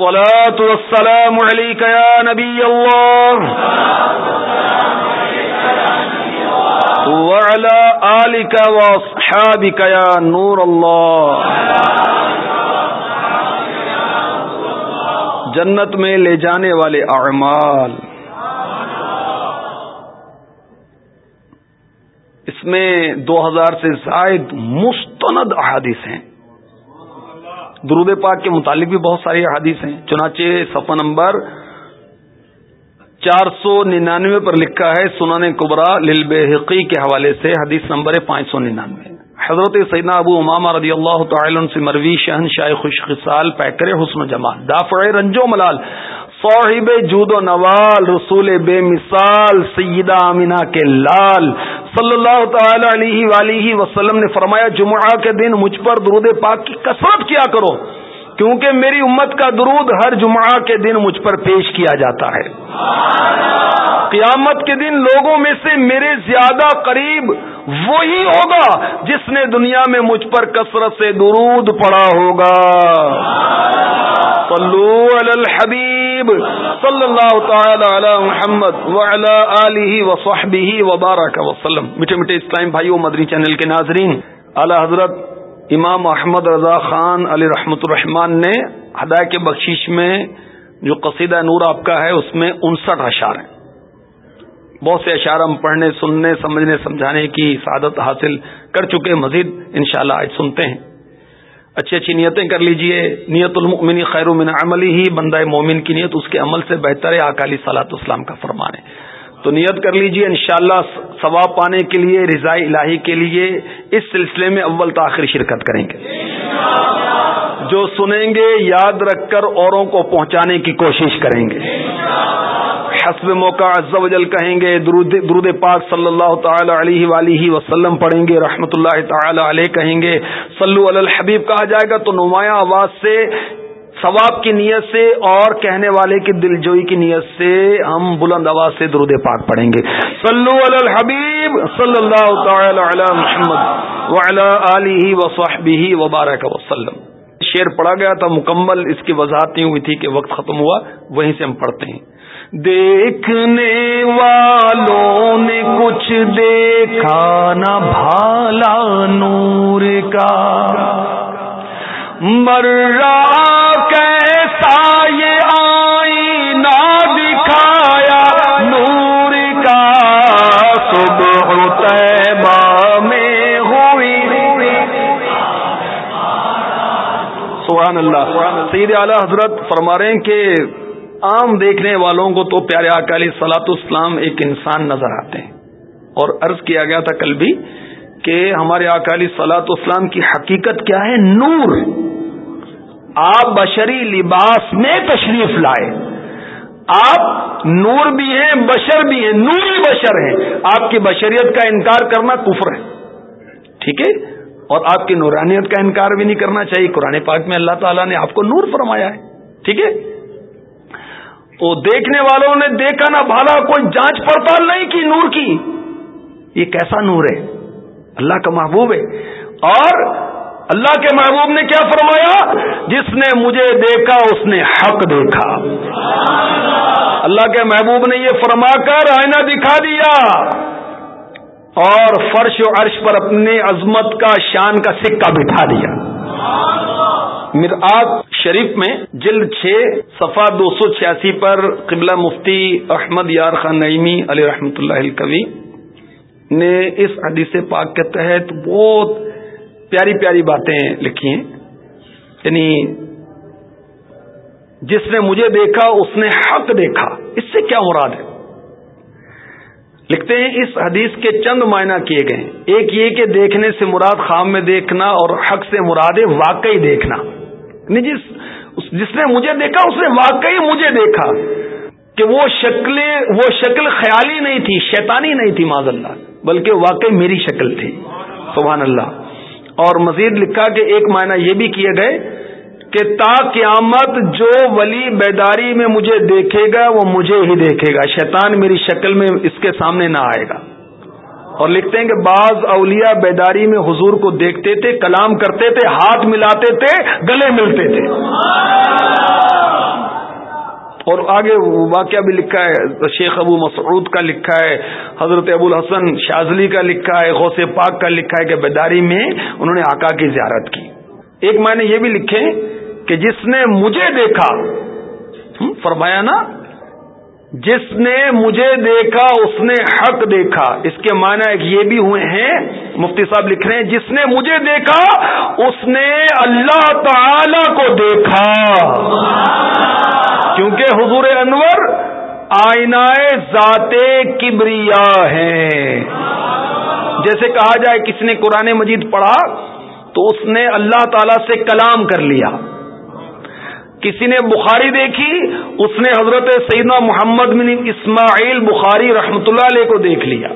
الصلاة والسلام عليك يا نبي الله. وعلى آلك وأصحابك يا نور الله. جنت میں لے جانے والے اعمال. اس میں دو ہزار سے زائد مستند احادیث ہیں. درود پاک کے متعلق بھی بہت ساری احادیث ہیں۔ چنانچہ صفحہ نمبر چار سو ننانوے پر لکھا ہے، سنن قبرا للبحقی کے حوالے سے، حدیث نمبر پانچ سو ننانوے۔ حضرت سیدنا ابو امام رضی اللہ تعالی سے مروی شہن شاہ خوش خصال پیکر حسن و جمال۔ دافع رنجو ملال۔ صاحب جود و نوال، رسول بے مثال، سیدہ امینہ کے لال۔ صلی اللہ تعالی علیہ ولیہ وسلم نے فرمایا، جمعہ کے دن مجھ پر درود پاک کی کثرت کیا کرو، کیونکہ میری امت کا درود ہر جمعہ کے دن مجھ پر پیش کیا جاتا ہے۔ قیامت کے دن لوگوں میں سے میرے زیادہ قریب وہی ہوگا جس نے دنیا میں مجھ پر کثرت سے درود پڑا ہوگا۔ صلو علی الحبیب۔ صلی اللہ تعالی علی محمد وعلی آلہ وصحبہ وبارک وسلم. میٹھے میٹھے اسلام بھائیو، مدنی چینل کے ناظرین، اعلی حضرت امام احمد رضا خان علی رحمت الرحمان نے ہدا کے بخشش میں جو قصیدہ نور آپ کا ہے، اس میں انسٹھ اشعار ہیں۔ بہت سے اشعار ہم پڑھنے، سننے، سمجھنے، سمجھانے کی سعادت حاصل کر چکے مزید انشاءاللہ آج سنتے ہیں۔ اچھی اچھی نیتیں کر لیجیے۔ نیت المؤمن خیر من عملی ہی، بندہ مومن کی نیت اس کے عمل سے بہتر ہے اکالی سلاط اسلام کا فرمان ہے۔ تو نیت کر لیجیے انشاءاللہ، ثواب پانے کے لیے رضاء الہی کے لیے اس سلسلے میں اول تاخیر شرکت کریں گے۔ جو سنیں گے، یاد رکھ کر اوروں کو پہنچانے کی کوشش کریں گے۔ حسب موقع عز و جل کہیں گے، درود درود پاک صلی اللہ تعالی علیہ وآلہ وسلم پڑھیں گے، رحمت اللہ تعالی علیہ کہیں گے۔ صلو علی الحبیب کہا جائے گا تو نمایاں آواز سے، ثواب کی نیت سے اور کہنے والے کی دل جوئی کی نیت سے ہم بلند آواز سے درود پاک پڑھیں گے۔ صلو علی الحبیب صلی اللہ تعالی علی محمد وعلی آلہ وصحبہ وبارک وسلم۔ شعر پڑھا گیا تھا، مکمل اس کی وضاحت نہیں ہوئی تھی کہ وقت ختم ہوا، وہیں سے ہم پڑھتے ہیں۔ دیکھنے والوں نے کچھ دیکھا نہ بھالا نور کا۔ مر کیسا یہ آئینہ دکھایا نور کا۔ صبح طیبہ میں ہوئی۔ سبحان اللہ۔ سید اعلی حضرت فرما رہے ہیں کہ عام دیکھنے والوں کو تو پیارے اکالی سلاط اسلام ایک انسان نظر آتے ہیں۔ اور عرض کیا گیا تھا کل بھی کہ ہمارے اکالی سلاط اسلام کی حقیقت کیا ہے؟ نور۔ آپ بشری لباس میں تشریف لائے۔ آپ نور بھی ہیں، بشر بھی ہیں، نوری بشر ہیں۔ آپ کی بشریت کا انکار کرنا کفر ہے۔ ٹھیک ہے؟ اور آپ کی نورانیت کا انکار بھی نہیں کرنا چاہیے۔ قرآن پاک میں اللہ تعالیٰ نے آپ کو نور فرمایا ہے۔ ٹھیک ہے؟ وہ دیکھنے والوں نے دیکھا نہ بھالا، کوئی جانچ پڑتال نہیں کی نور کی۔ یہ کیسا نور ہے؟ اللہ کا محبوب ہے۔ اور اللہ کے محبوب نے کیا فرمایا؟ جس نے مجھے دیکھا، اس نے حق دیکھا۔ اللہ کے محبوب نے یہ فرما کر آئینہ دکھا دیا۔ اور فرش و عرش پر اپنے عظمت کا، شان کا سکہ بٹھا دیا۔ مرآت شریف میں جلد چھ صفا دو سو چھیاسی پر قبلہ مفتی احمد یار خان نعیمی علی رحمت اللہ الکوی نے اس حدیث پاک کے تحت بہت پیاری پیاری باتیں لکھی ہیں۔ یعنی جس نے مجھے دیکھا، اس نے حق دیکھا۔ اس سے کیا مراد ہے؟ لکھتے ہیں، اس حدیث کے چند معنی کیے گئے ایک یہ کہ دیکھنے سے مراد خام میں دیکھنا اور حق سے مراد ہے واقعی دیکھنا۔ یعنی جس جس نے مجھے دیکھا، اس نے واقعی مجھے دیکھا کہ وہ شکل وہ شکل خیالی نہیں تھی، شیطانی نہیں تھی، معذ اللہ، بلکہ واقعی میری شکل تھی۔ سبحان اللہ۔ اور مزید لکھا کہ ایک معنی یہ بھی کیے گئے کہ تا قیامت جو ولی بیداری میں مجھے دیکھے گا، وہ مجھے ہی دیکھے گا۔ شیطان میری شکل میں اس کے سامنے نہ آئے گا۔ اور لکھتے ہیں کہ بعض اولیاء بیداری میں حضور کو دیکھتے تھے، کلام کرتے تھے، ہاتھ ملاتے تھے، گلے ملتے تھے۔ اور آگے واقعہ بھی لکھا ہے، شیخ ابو مسعود کا لکھا ہے، حضرت ابو الحسن شازلی کا لکھا ہے، غوث پاک کا لکھا ہے کہ بیداری میں انہوں نے آقا کی زیارت کی۔ ایک میں نے یہ بھی لکھے کہ جس نے مجھے دیکھا فرمایا نا جس نے مجھے دیکھا، اس نے حق دیکھا۔ اس کے معنی ایک یہ بھی ہوئے ہیں، مفتی صاحب لکھ رہے ہیں، جس نے مجھے دیکھا، اس نے اللہ تعالی کو دیکھا۔ کیونکہ حضور انور آئینہ ذات کبریا ہے جیسے کہا جائے کس نے قرآن مجید پڑھا تو اس نے اللہ تعالی سے کلام کر لیا۔ کسی نے بخاری دیکھی؟ اس نے حضرت سیدنا محمد بن اسماعیل بخاری رحمت اللہ علیہ کو دیکھ لیا۔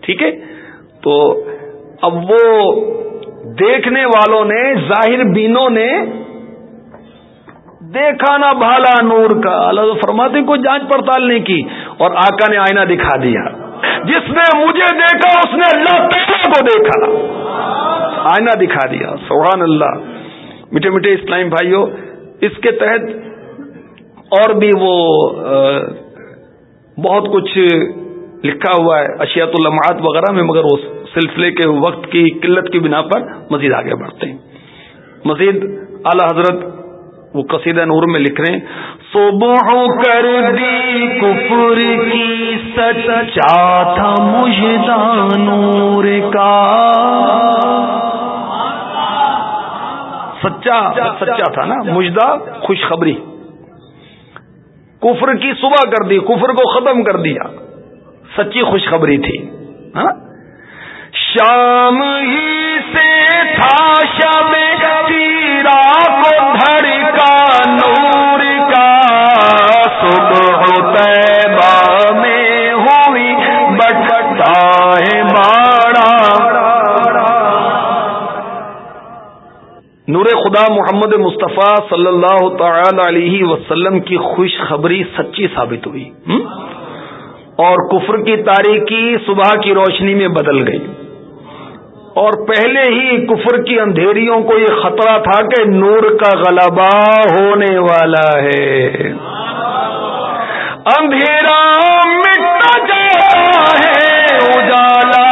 ٹھیک ہے؟ تو اب وہ دیکھنے والوں نے، ظاہر بینوں نے دیکھا نا بھالا نور کا۔ اللہ فرماتے کوئی جانچ پڑتال نہیں کی۔ اور آقا نے آئینہ دکھا دیا۔ جس نے مجھے دیکھا، اس نے اللہ تعالیٰ کو دیکھا۔ آئینہ دکھا دیا۔ سبحان اللہ۔ میٹھے میٹھے اسلام بھائیوں اس کے تحت اور بھی وہ بہت کچھ لکھا ہوا ہے اشیات المعات وغیرہ میں، مگر وہ سلسلے کے وقت کی قلت کی بنا پر مزید آگے بڑھتے ہیں۔ مزید اعلی حضرت وہ قصیدہ نور میں لکھ رہے ہیں، صبح کر دی کفر کی سچا تھا مجدہ نور کا۔ سچا سچا تھا نا، مجدہ خوشخبری۔ کفر کی صبح کر دی، کفر کو ختم کر دیا۔ سچی خوشخبری تھی۔ ہاں؟ شام ہی سے تھا، شب تیرا کو دھڑکا نور کا۔ صبح طیبہ میں ہوئی بٹتا ہے باڑا نور خدا محمد مصطفیٰ صلی اللہ تعالی علیہ وسلم کی خوش خبری سچی ثابت ہوئی اور کفر کی تاریخی صبح کی روشنی میں بدل گئی۔ اور پہلے ہی کفر کی اندھیریوں کو یہ خطرہ تھا کہ نور کا غلبہ ہونے والا ہے۔ اندھیرا مٹتا جاتا ہے، اجالا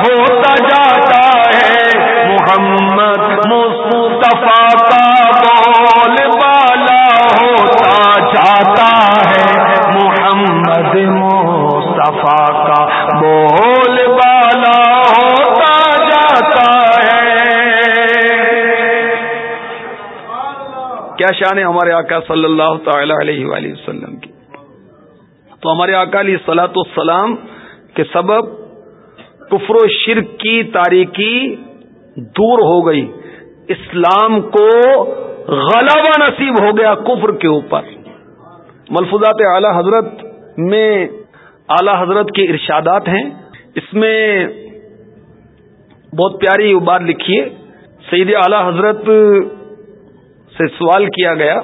ہوتا جاتا ہے۔ محمد مصطفیٰ کا بول بالا ہوتا جاتا ہے۔ محمد مصطفیٰ کا بول بالا کیا شان ہے ہمارے آقا صلی اللہ تعالی علیہ وآلہ وسلم کی۔ تو ہمارے آقا علیہ سلاۃ السلام کے سبب کفر و شرک کی تاریکی دور ہو گئی۔ اسلام کو غلبہ نصیب ہو گیا کفر کے اوپر۔ ملفوظات اعلی حضرت میں اعلی حضرت کے ارشادات ہیں۔ اس میں بہت پیاری بات لکھیے۔ سید اعلی حضرت سے سوال کیا گیا،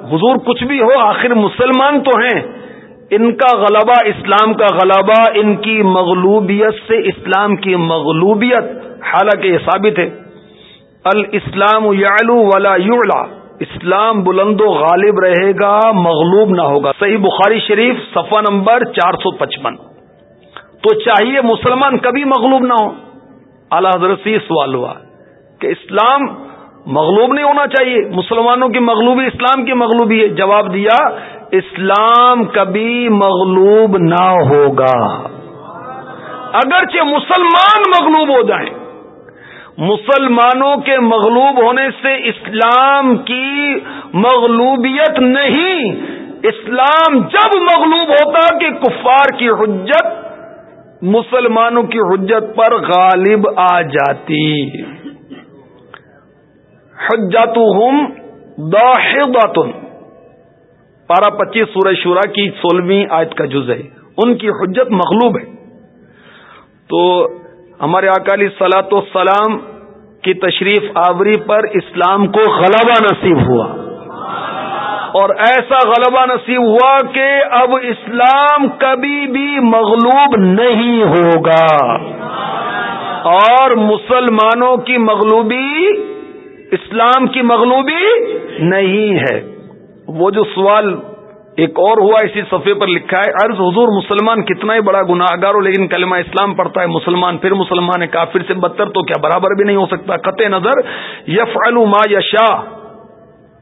حضور کچھ بھی ہو، آخر مسلمان تو ہیں۔ ان کا غلبہ اسلام کا غلبہ، ان کی مغلوبیت سے اسلام کی مغلوبیت حالانکہ یہ ثابت ہے۔ الاسلام یعلو ولا یعلا۔ اسلام بلند و غالب رہے گا، مغلوب نہ ہوگا۔ صحیح بخاری شریف صفحہ نمبر چار سو پچپن۔ تو چاہیے مسلمان کبھی مغلوب نہ ہو۔ اعلی حضرت سے یہ سوال ہوا کہ اسلام مغلوب نہیں ہونا چاہیے۔ مسلمانوں کی مغلوبی، اسلام کی مغلوبی ہے۔ جواب دیا، اسلام کبھی مغلوب نہ ہوگا۔ اگرچہ مسلمان مغلوب ہو جائیں۔ مسلمانوں کے مغلوب ہونے سے اسلام کی مغلوبیت نہیں۔ اسلام جب مغلوب ہوتا کہ کفار کی حجت، مسلمانوں کی حجت پر غالب آ جاتی۔ حجت داحضاتن پارہ پچیس سورہ شورا کی سولہویں آیت کا جز ہے۔ ان کی حجت مغلوب ہے۔ تو ہمارے اکالی سلاط و سلام کی تشریف آوری پر اسلام کو غلبہ نصیب ہوا۔ اور ایسا غلبہ نصیب ہوا کہ اب اسلام کبھی بھی مغلوب نہیں ہوگا۔ اور مسلمانوں کی مغلوبی، اسلام کی مغلوبی نہیں ہے۔ وہ جو سوال ایک اور ہوا اسی صفحے پر لکھا ہے، عرض حضور مسلمان کتنا ہی بڑا گناہ گار ہو، لیکن کلمہ اسلام پڑھتا ہے مسلمان، پھر مسلمان ہے، کافر سے بدتر تو کیا برابر بھی نہیں ہو سکتا؟ قطع نظر یف ما یشا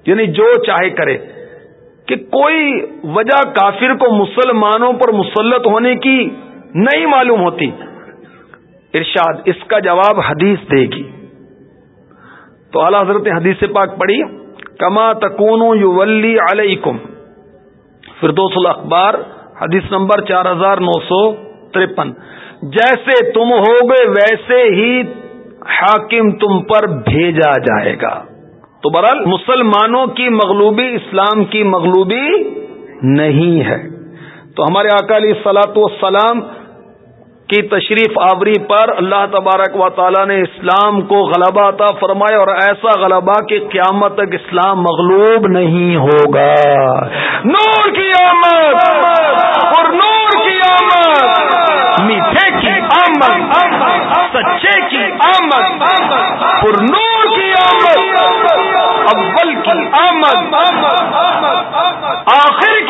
یعنی جو چاہے کرے۔ کہ کوئی وجہ کافر کو مسلمانوں پر مسلط ہونے کی نہیں معلوم ہوتی۔ ارشاد، اس کا جواب حدیث دے گی۔ تو اعلی حضرت حدیث پاک پڑھی کما تکون یو ولی علیکم فردوس الاخبار، حدیث نمبر چار ہزار نو سو ترپن۔ جیسے تم ہو گے ویسے ہی حاکم تم پر بھیجا جائے گا۔ تو برال مسلمانوں کی مغلوبی، اسلام کی مغلوبی نہیں ہے۔ تو ہمارے اکالی سلاط و سلام کی تشریف آوری پر اللہ تبارک و تعالی نے اسلام کو غلبہ عطا فرمایا اور ایسا غلبہ کہ قیامت تک اسلام مغلوب نہیں ہوگا۔ نور کی آمد! اور نور کی آمد! میٹھے کی آمد! سچے کی آمد! اور نور کی آمد! اول کی آمد! آخر کی